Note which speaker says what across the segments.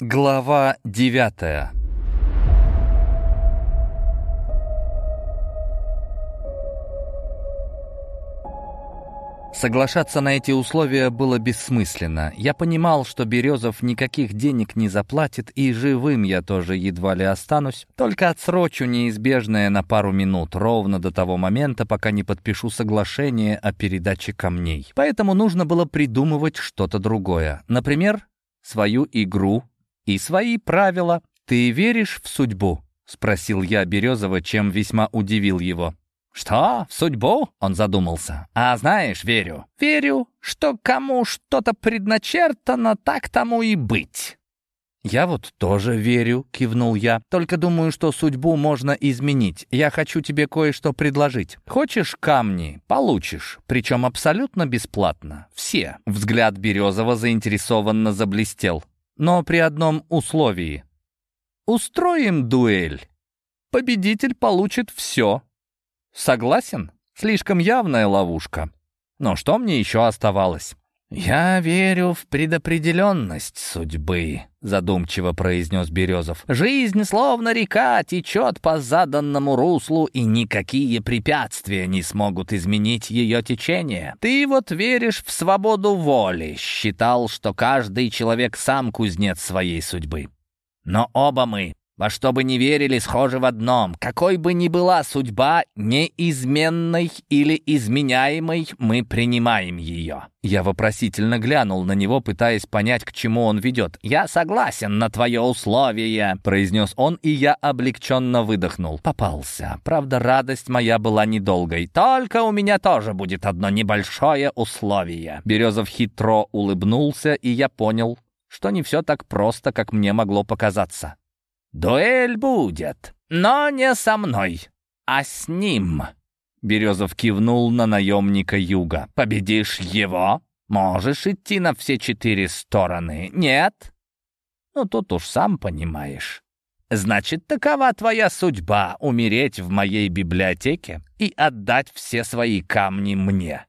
Speaker 1: Глава девятая Соглашаться на эти условия было бессмысленно. Я понимал, что Березов никаких денег не заплатит, и живым я тоже едва ли останусь, только отсрочу неизбежное на пару минут, ровно до того момента, пока не подпишу соглашение о передаче камней. Поэтому нужно было придумывать что-то другое. Например, свою игру и свои правила. «Ты веришь в судьбу?» — спросил я Березова, чем весьма удивил его. «Что? В судьбу?» — он задумался. «А знаешь, верю. Верю, что кому что-то предначертано, так тому и быть». «Я вот тоже верю», — кивнул я. «Только думаю, что судьбу можно изменить. Я хочу тебе кое-что предложить. Хочешь камни? Получишь. Причем абсолютно бесплатно. Все». Взгляд Березова заинтересованно заблестел. «Но при одном условии. Устроим дуэль. Победитель получит все. Согласен? Слишком явная ловушка. Но что мне еще оставалось? «Я верю в предопределенность судьбы», — задумчиво произнес Березов. «Жизнь, словно река, течет по заданному руслу, и никакие препятствия не смогут изменить ее течение. Ты вот веришь в свободу воли, считал, что каждый человек сам кузнец своей судьбы. Но оба мы во что бы ни верили, схожи в одном. Какой бы ни была судьба, неизменной или изменяемой, мы принимаем ее. Я вопросительно глянул на него, пытаясь понять, к чему он ведет. «Я согласен на твое условие», — произнес он, и я облегченно выдохнул. Попался. Правда, радость моя была недолгой. «Только у меня тоже будет одно небольшое условие». Березов хитро улыбнулся, и я понял, что не все так просто, как мне могло показаться. «Дуэль будет, но не со мной, а с ним». Березов кивнул на наемника Юга. «Победишь его? Можешь идти на все четыре стороны. Нет? Ну, тут уж сам понимаешь. Значит, такова твоя судьба — умереть в моей библиотеке и отдать все свои камни мне».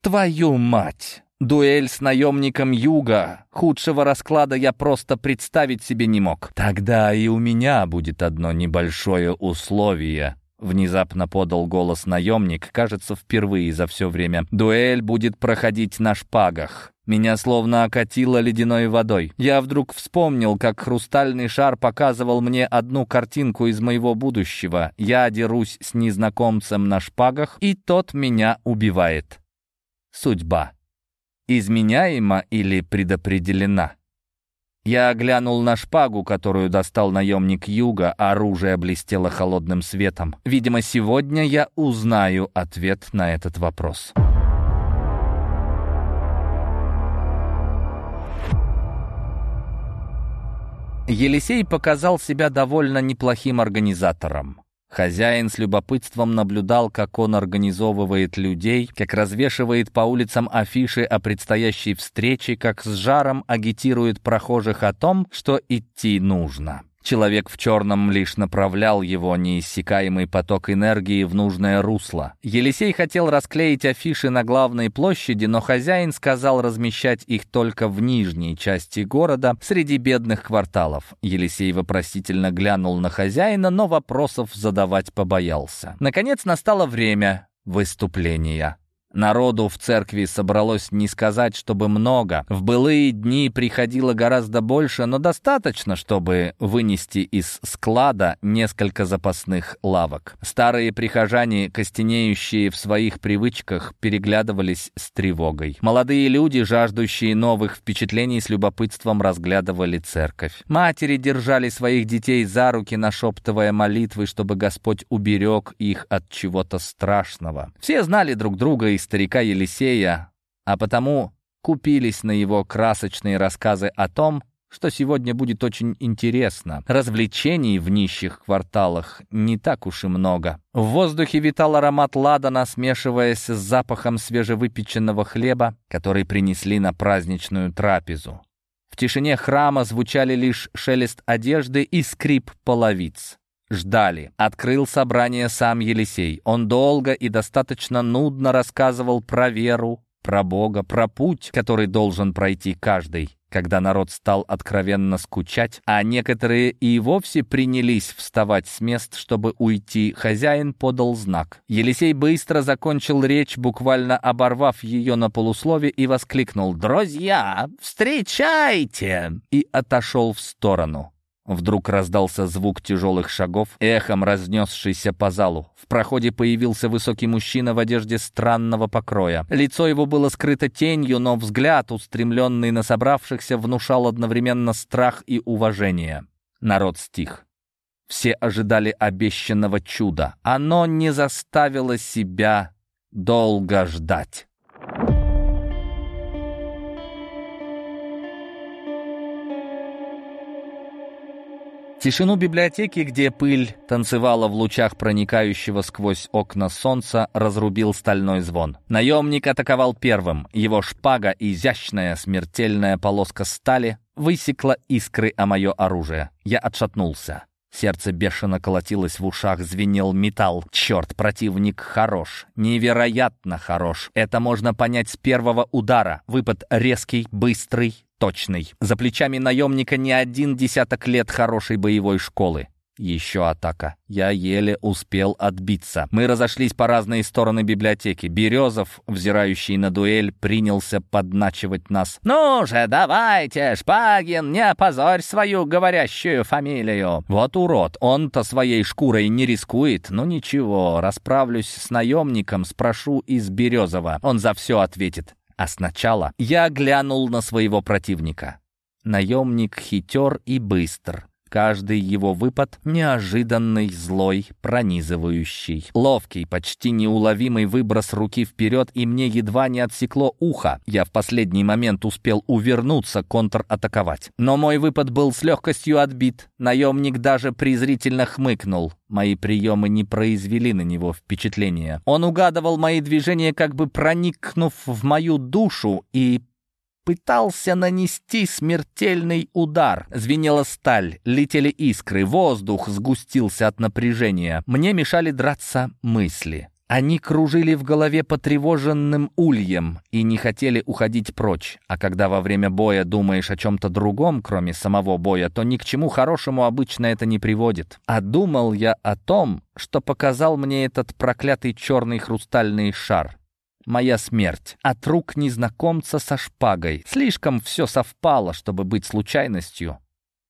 Speaker 1: «Твою мать!» Дуэль с наемником Юга. Худшего расклада я просто представить себе не мог. Тогда и у меня будет одно небольшое условие. Внезапно подал голос наемник, кажется, впервые за все время. Дуэль будет проходить на шпагах. Меня словно окатило ледяной водой. Я вдруг вспомнил, как хрустальный шар показывал мне одну картинку из моего будущего. Я дерусь с незнакомцем на шпагах, и тот меня убивает. Судьба изменяема или предопределена. Я оглянул на шпагу, которую достал наемник Юга, оружие блестело холодным светом. Видимо, сегодня я узнаю ответ на этот вопрос. Елисей показал себя довольно неплохим организатором. Хозяин с любопытством наблюдал, как он организовывает людей, как развешивает по улицам афиши о предстоящей встрече, как с жаром агитирует прохожих о том, что идти нужно. Человек в черном лишь направлял его неиссякаемый поток энергии в нужное русло. Елисей хотел расклеить афиши на главной площади, но хозяин сказал размещать их только в нижней части города, среди бедных кварталов. Елисей вопросительно глянул на хозяина, но вопросов задавать побоялся. Наконец настало время выступления. Народу в церкви собралось не сказать, чтобы много. В былые дни приходило гораздо больше, но достаточно, чтобы вынести из склада несколько запасных лавок. Старые прихожане, костенеющие в своих привычках, переглядывались с тревогой. Молодые люди, жаждущие новых впечатлений, с любопытством разглядывали церковь. Матери держали своих детей за руки, нашептывая молитвы, чтобы Господь уберег их от чего-то страшного. Все знали друг друга и старика Елисея, а потому купились на его красочные рассказы о том, что сегодня будет очень интересно. Развлечений в нищих кварталах не так уж и много. В воздухе витал аромат ладана, смешиваясь с запахом свежевыпеченного хлеба, который принесли на праздничную трапезу. В тишине храма звучали лишь шелест одежды и скрип половиц. Ждали. Открыл собрание сам Елисей. Он долго и достаточно нудно рассказывал про веру, про Бога, про путь, который должен пройти каждый. когда народ стал откровенно скучать, а некоторые и вовсе принялись вставать с мест, чтобы уйти, хозяин подал знак. Елисей быстро закончил речь, буквально оборвав ее на полуслове, и воскликнул «Друзья, встречайте!» и отошел в сторону. Вдруг раздался звук тяжелых шагов, эхом разнесшийся по залу. В проходе появился высокий мужчина в одежде странного покроя. Лицо его было скрыто тенью, но взгляд, устремленный на собравшихся, внушал одновременно страх и уважение. Народ стих. Все ожидали обещанного чуда. Оно не заставило себя долго ждать. Тишину библиотеки, где пыль танцевала в лучах проникающего сквозь окна солнца, разрубил стальной звон. Наемник атаковал первым. Его шпага, изящная смертельная полоска стали, высекла искры о мое оружие. Я отшатнулся. Сердце бешено колотилось в ушах, звенел металл. Черт, противник хорош, невероятно хорош. Это можно понять с первого удара. Выпад резкий, быстрый, точный. За плечами наемника не один десяток лет хорошей боевой школы. Еще атака. Я еле успел отбиться. Мы разошлись по разные стороны библиотеки. Березов, взирающий на дуэль, принялся подначивать нас. «Ну же, давайте, Шпагин, не опозорь свою говорящую фамилию!» Вот урод, он-то своей шкурой не рискует. Ну ничего, расправлюсь с наемником, спрошу из Березова. Он за все ответит. А сначала я глянул на своего противника. Наемник хитер и быстр. Каждый его выпад неожиданный, злой, пронизывающий. Ловкий, почти неуловимый выброс руки вперед, и мне едва не отсекло ухо. Я в последний момент успел увернуться, контратаковать. Но мой выпад был с легкостью отбит. Наемник даже презрительно хмыкнул. Мои приемы не произвели на него впечатления. Он угадывал мои движения, как бы проникнув в мою душу, и пытался нанести смертельный удар. Звенела сталь, летели искры, воздух сгустился от напряжения. Мне мешали драться мысли. Они кружили в голове потревоженным ульем и не хотели уходить прочь. А когда во время боя думаешь о чем-то другом, кроме самого боя, то ни к чему хорошему обычно это не приводит. А думал я о том, что показал мне этот проклятый черный хрустальный шар моя смерть. От рук незнакомца со шпагой. Слишком все совпало, чтобы быть случайностью.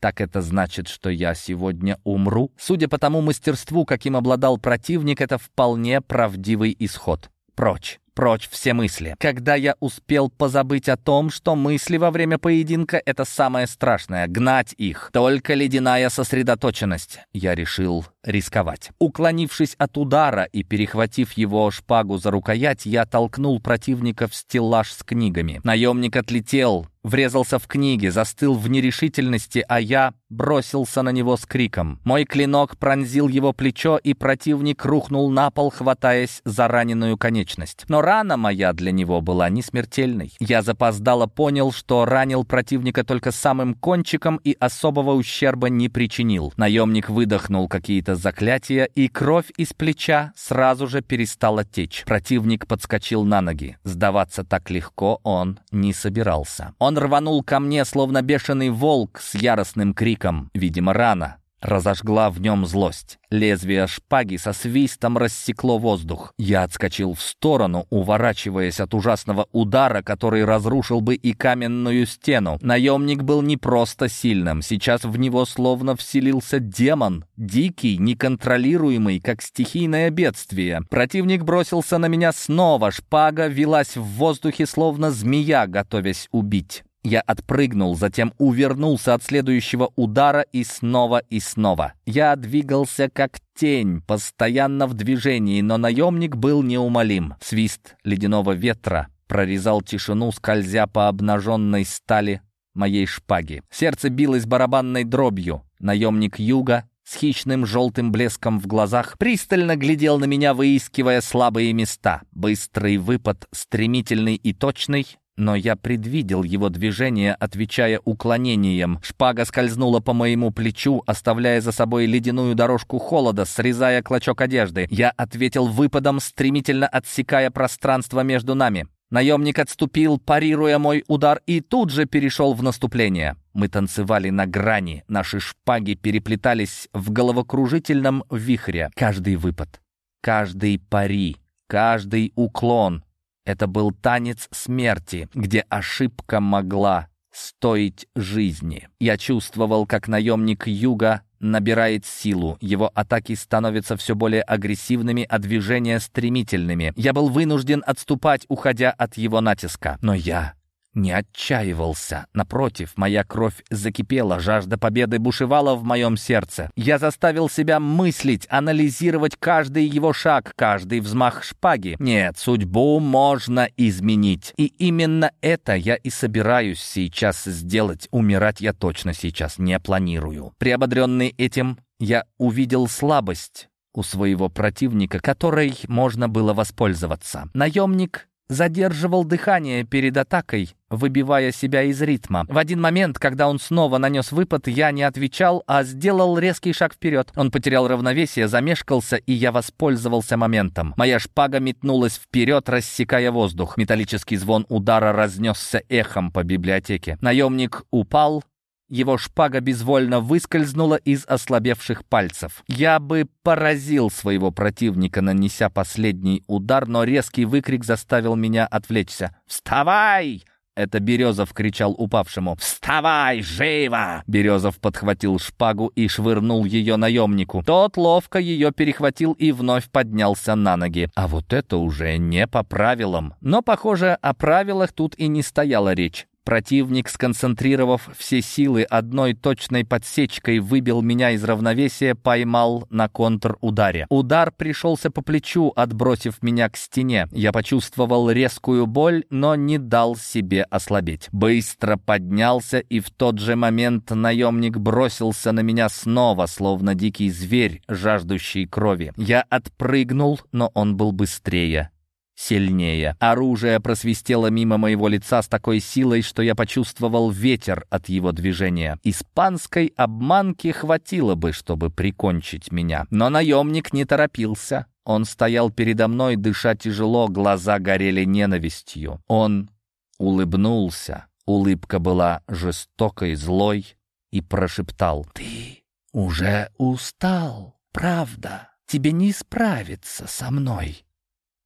Speaker 1: Так это значит, что я сегодня умру? Судя по тому мастерству, каким обладал противник, это вполне правдивый исход. Прочь. Прочь все мысли. Когда я успел позабыть о том, что мысли во время поединка — это самое страшное, гнать их. Только ледяная сосредоточенность. Я решил рисковать. Уклонившись от удара и перехватив его шпагу за рукоять, я толкнул противника в стеллаж с книгами. Наемник отлетел, врезался в книги, застыл в нерешительности, а я бросился на него с криком. Мой клинок пронзил его плечо, и противник рухнул на пол, хватаясь за раненую конечность. Но рана моя для него была не смертельной. Я запоздало понял, что ранил противника только самым кончиком и особого ущерба не причинил. Наемник выдохнул какие-то заклятия, и кровь из плеча сразу же перестала течь. Противник подскочил на ноги. Сдаваться так легко он не собирался. Он рванул ко мне, словно бешеный волк с яростным криком. Видимо, рано разожгла в нем злость. Лезвие шпаги со свистом рассекло воздух. Я отскочил в сторону, уворачиваясь от ужасного удара, который разрушил бы и каменную стену. Наемник был не просто сильным, сейчас в него словно вселился демон, дикий, неконтролируемый, как стихийное бедствие. Противник бросился на меня снова, шпага велась в воздухе, словно змея, готовясь убить. Я отпрыгнул, затем увернулся от следующего удара и снова и снова. Я двигался как тень, постоянно в движении, но наемник был неумолим. Свист ледяного ветра прорезал тишину, скользя по обнаженной стали моей шпаги. Сердце билось барабанной дробью. Наемник юга с хищным желтым блеском в глазах пристально глядел на меня, выискивая слабые места. Быстрый выпад, стремительный и точный, но я предвидел его движение, отвечая уклонением. Шпага скользнула по моему плечу, оставляя за собой ледяную дорожку холода, срезая клочок одежды. Я ответил выпадом, стремительно отсекая пространство между нами. Наемник отступил, парируя мой удар, и тут же перешел в наступление. Мы танцевали на грани, наши шпаги переплетались в головокружительном вихре. Каждый выпад, каждый пари, каждый уклон — это был танец смерти, где ошибка могла стоить жизни. Я чувствовал, как наемник юга набирает силу, его атаки становятся все более агрессивными, а движения стремительными. Я был вынужден отступать, уходя от его натиска. Но я не отчаивался. Напротив, моя кровь закипела, жажда победы бушевала в моем сердце. Я заставил себя мыслить, анализировать каждый его шаг, каждый взмах шпаги. Нет, судьбу можно изменить. И именно это я и собираюсь сейчас сделать. Умирать я точно сейчас не планирую. Приободренный этим, я увидел слабость у своего противника, которой можно было воспользоваться. Наемник задерживал дыхание перед атакой, выбивая себя из ритма. В один момент, когда он снова нанес выпад, я не отвечал, а сделал резкий шаг вперед. Он потерял равновесие, замешкался, и я воспользовался моментом. Моя шпага метнулась вперед, рассекая воздух. Металлический звон удара разнесся эхом по библиотеке. Наемник упал, его шпага безвольно выскользнула из ослабевших пальцев. Я бы поразил своего противника, нанеся последний удар, но резкий выкрик заставил меня отвлечься. «Вставай!» Это Березов кричал упавшему. «Вставай, живо!» Березов подхватил шпагу и швырнул ее наемнику. Тот ловко ее перехватил и вновь поднялся на ноги. А вот это уже не по правилам. Но, похоже, о правилах тут и не стояла речь. Противник, сконцентрировав все силы одной точной подсечкой, выбил меня из равновесия, поймал на контрударе. Удар пришелся по плечу, отбросив меня к стене. Я почувствовал резкую боль, но не дал себе ослабеть. Быстро поднялся, и в тот же момент наемник бросился на меня снова, словно дикий зверь, жаждущий крови. Я отпрыгнул, но он был быстрее сильнее. Оружие просвистело мимо моего лица с такой силой, что я почувствовал ветер от его движения. Испанской обманки хватило бы, чтобы прикончить меня. Но наемник не торопился. Он стоял передо мной, дыша тяжело, глаза горели ненавистью. Он улыбнулся. Улыбка была жестокой, злой и прошептал. «Ты уже устал, правда? Тебе не справиться со мной».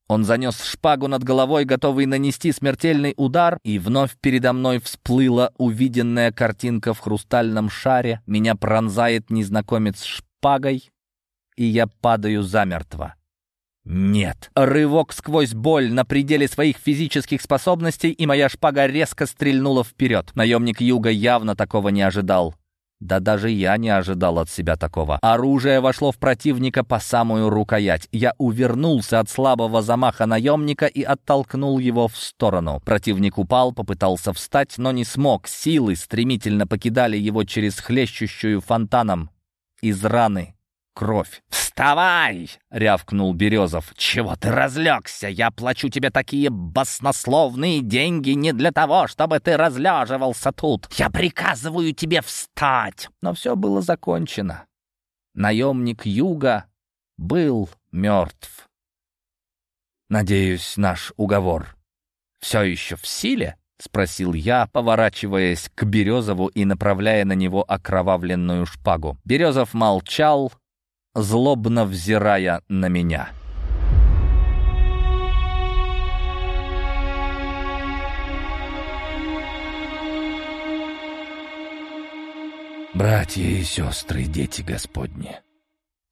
Speaker 1: Он занес шпагу над головой, готовый нанести смертельный удар, и вновь передо мной всплыла увиденная картинка в хрустальном шаре. Меня пронзает незнакомец шпагой, и я падаю замертво. Нет. Рывок сквозь боль на пределе своих физических способностей, и моя шпага резко стрельнула вперед. Наемник Юга явно такого не ожидал. Да даже я не ожидал от себя такого. Оружие вошло в противника по самую рукоять. Я увернулся от слабого замаха наемника и оттолкнул его в сторону. Противник упал, попытался встать, но не смог. Силы стремительно покидали его через хлещущую фонтаном из раны кровь. «Вставай!» — рявкнул Березов. «Чего ты разлегся? Я плачу тебе такие баснословные деньги не для того, чтобы ты разлеживался тут. Я приказываю тебе встать!» Но все было закончено. Наемник Юга был мертв. «Надеюсь, наш уговор все еще в силе?» — спросил я, поворачиваясь к Березову и направляя на него окровавленную шпагу. Березов молчал, злобно взирая на меня. Братья и сестры, дети Господни,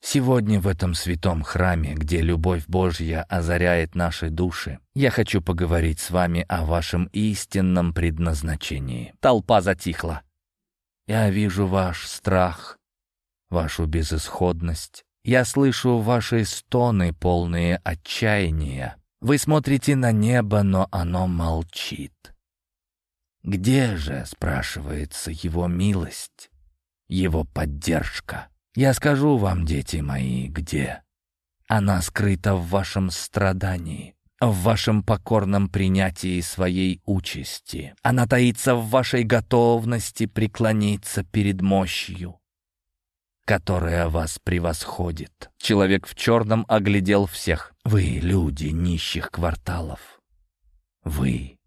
Speaker 1: сегодня в этом святом храме, где любовь Божья озаряет наши души, я хочу поговорить с вами о вашем истинном предназначении. Толпа затихла. Я вижу ваш страх, вашу безысходность. Я слышу ваши стоны, полные отчаяния. Вы смотрите на небо, но оно молчит. Где же, спрашивается, его милость, его поддержка? Я скажу вам, дети мои, где. Она скрыта в вашем страдании, в вашем покорном принятии своей участи. Она таится в вашей готовности преклониться перед мощью, которая вас превосходит. Человек в черном оглядел всех. Вы люди нищих кварталов. Вы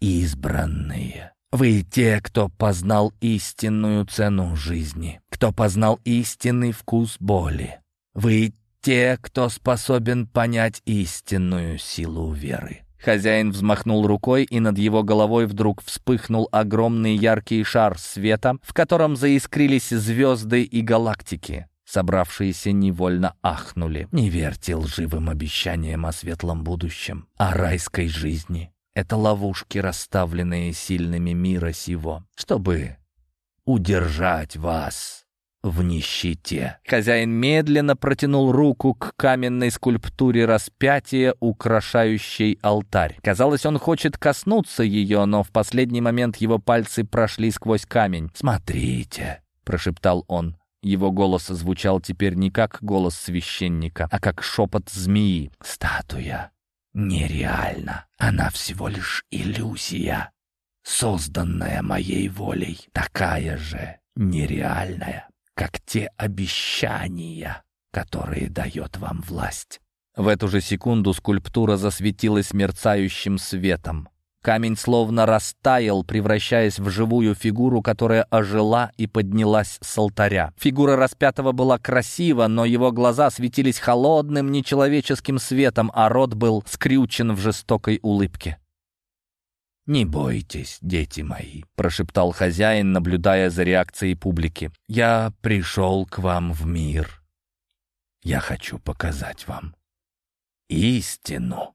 Speaker 1: избранные. Вы те, кто познал истинную цену жизни, кто познал истинный вкус боли. Вы те, кто способен понять истинную силу веры. Хозяин взмахнул рукой, и над его головой вдруг вспыхнул огромный яркий шар света, в котором заискрились звезды и галактики. Собравшиеся невольно ахнули. Не верьте лживым обещаниям о светлом будущем, о райской жизни. Это ловушки, расставленные сильными мира сего, чтобы удержать вас в нищете. Хозяин медленно протянул руку к каменной скульптуре распятия, украшающей алтарь. Казалось, он хочет коснуться ее, но в последний момент его пальцы прошли сквозь камень. «Смотрите», — прошептал он. Его голос звучал теперь не как голос священника, а как шепот змеи. «Статуя нереальна. Она всего лишь иллюзия, созданная моей волей, такая же нереальная, как те обещания, которые дает вам власть. В эту же секунду скульптура засветилась мерцающим светом. Камень словно растаял, превращаясь в живую фигуру, которая ожила и поднялась с алтаря. Фигура распятого была красива, но его глаза светились холодным, нечеловеческим светом, а рот был скрючен в жестокой улыбке. «Не бойтесь, дети мои», — прошептал хозяин, наблюдая за реакцией публики. «Я пришел к вам в мир. Я хочу показать вам истину».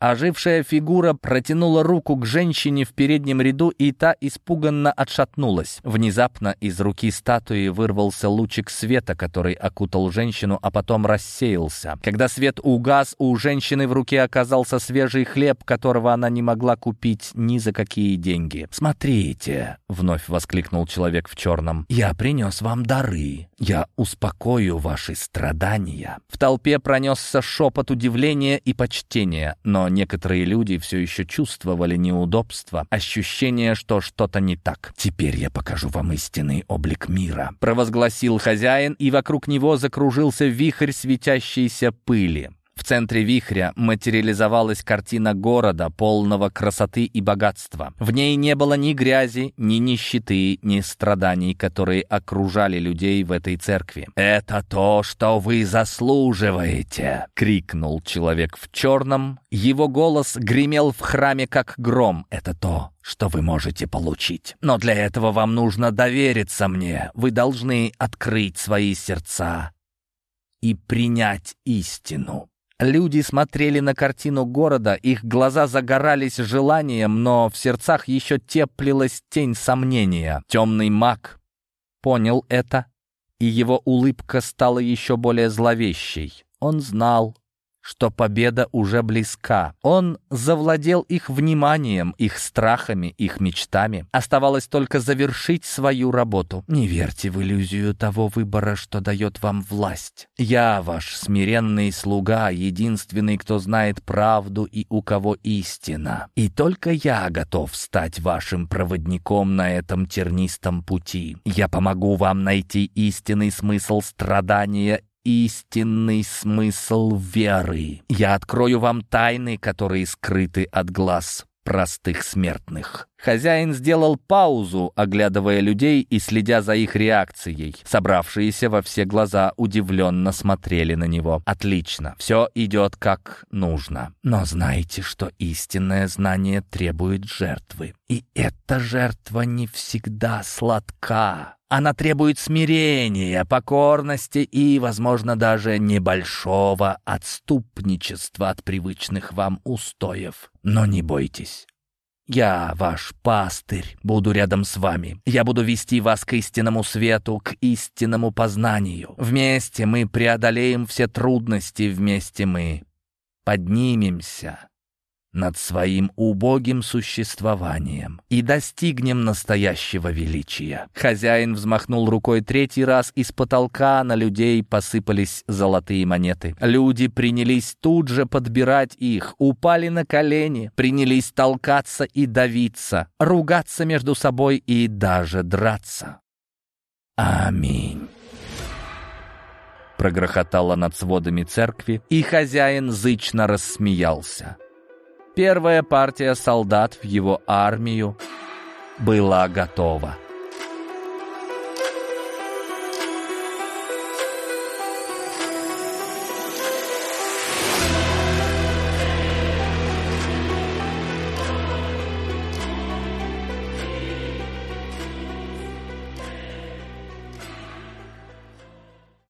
Speaker 1: Ожившая фигура протянула руку к женщине в переднем ряду, и та испуганно отшатнулась. Внезапно из руки статуи вырвался лучик света, который окутал женщину, а потом рассеялся. Когда свет угас, у женщины в руке оказался свежий хлеб, которого она не могла купить ни за какие деньги. «Смотрите!» — вновь воскликнул человек в черном. «Я принес вам дары. Я успокою ваши страдания». В толпе пронесся шепот удивления и почтения, но некоторые люди все еще чувствовали неудобство, ощущение, что что-то не так. «Теперь я покажу вам истинный облик мира», — провозгласил хозяин, и вокруг него закружился вихрь светящейся пыли. В центре вихря материализовалась картина города, полного красоты и богатства. В ней не было ни грязи, ни нищеты, ни страданий, которые окружали людей в этой церкви. «Это то, что вы заслуживаете!» — крикнул человек в черном. Его голос гремел в храме как гром. «Это то, что вы можете получить. Но для этого вам нужно довериться мне. Вы должны открыть свои сердца и принять истину. Люди смотрели на картину города, их глаза загорались желанием, но в сердцах еще теплилась тень сомнения. Темный маг понял это, и его улыбка стала еще более зловещей. Он знал, что победа уже близка. Он завладел их вниманием, их страхами, их мечтами. Оставалось только завершить свою работу. Не верьте в иллюзию того выбора, что дает вам власть. Я ваш смиренный слуга, единственный, кто знает правду и у кого истина. И только я готов стать вашим проводником на этом тернистом пути. Я помогу вам найти истинный смысл страдания истинный смысл веры. Я открою вам тайны, которые скрыты от глаз простых смертных. Хозяин сделал паузу, оглядывая людей и следя за их реакцией. Собравшиеся во все глаза удивленно смотрели на него. «Отлично, все идет как нужно. Но знайте, что истинное знание требует жертвы. И эта жертва не всегда сладка». Она требует смирения, покорности и, возможно, даже небольшого отступничества от привычных вам устоев. Но не бойтесь. Я ваш пастырь, буду рядом с вами. Я буду вести вас к истинному свету, к истинному познанию. Вместе мы преодолеем все трудности, вместе мы поднимемся над своим убогим существованием и достигнем настоящего величия. Хозяин взмахнул рукой третий раз, и с потолка на людей посыпались золотые монеты. Люди принялись тут же подбирать их, упали на колени, принялись толкаться и давиться, ругаться между собой и даже драться. Аминь прогрохотало над сводами церкви, и хозяин зычно рассмеялся. Первая партия солдат в его армию была готова.